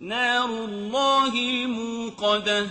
نَارُ اللَّهِ الْمُوقَدَةُ.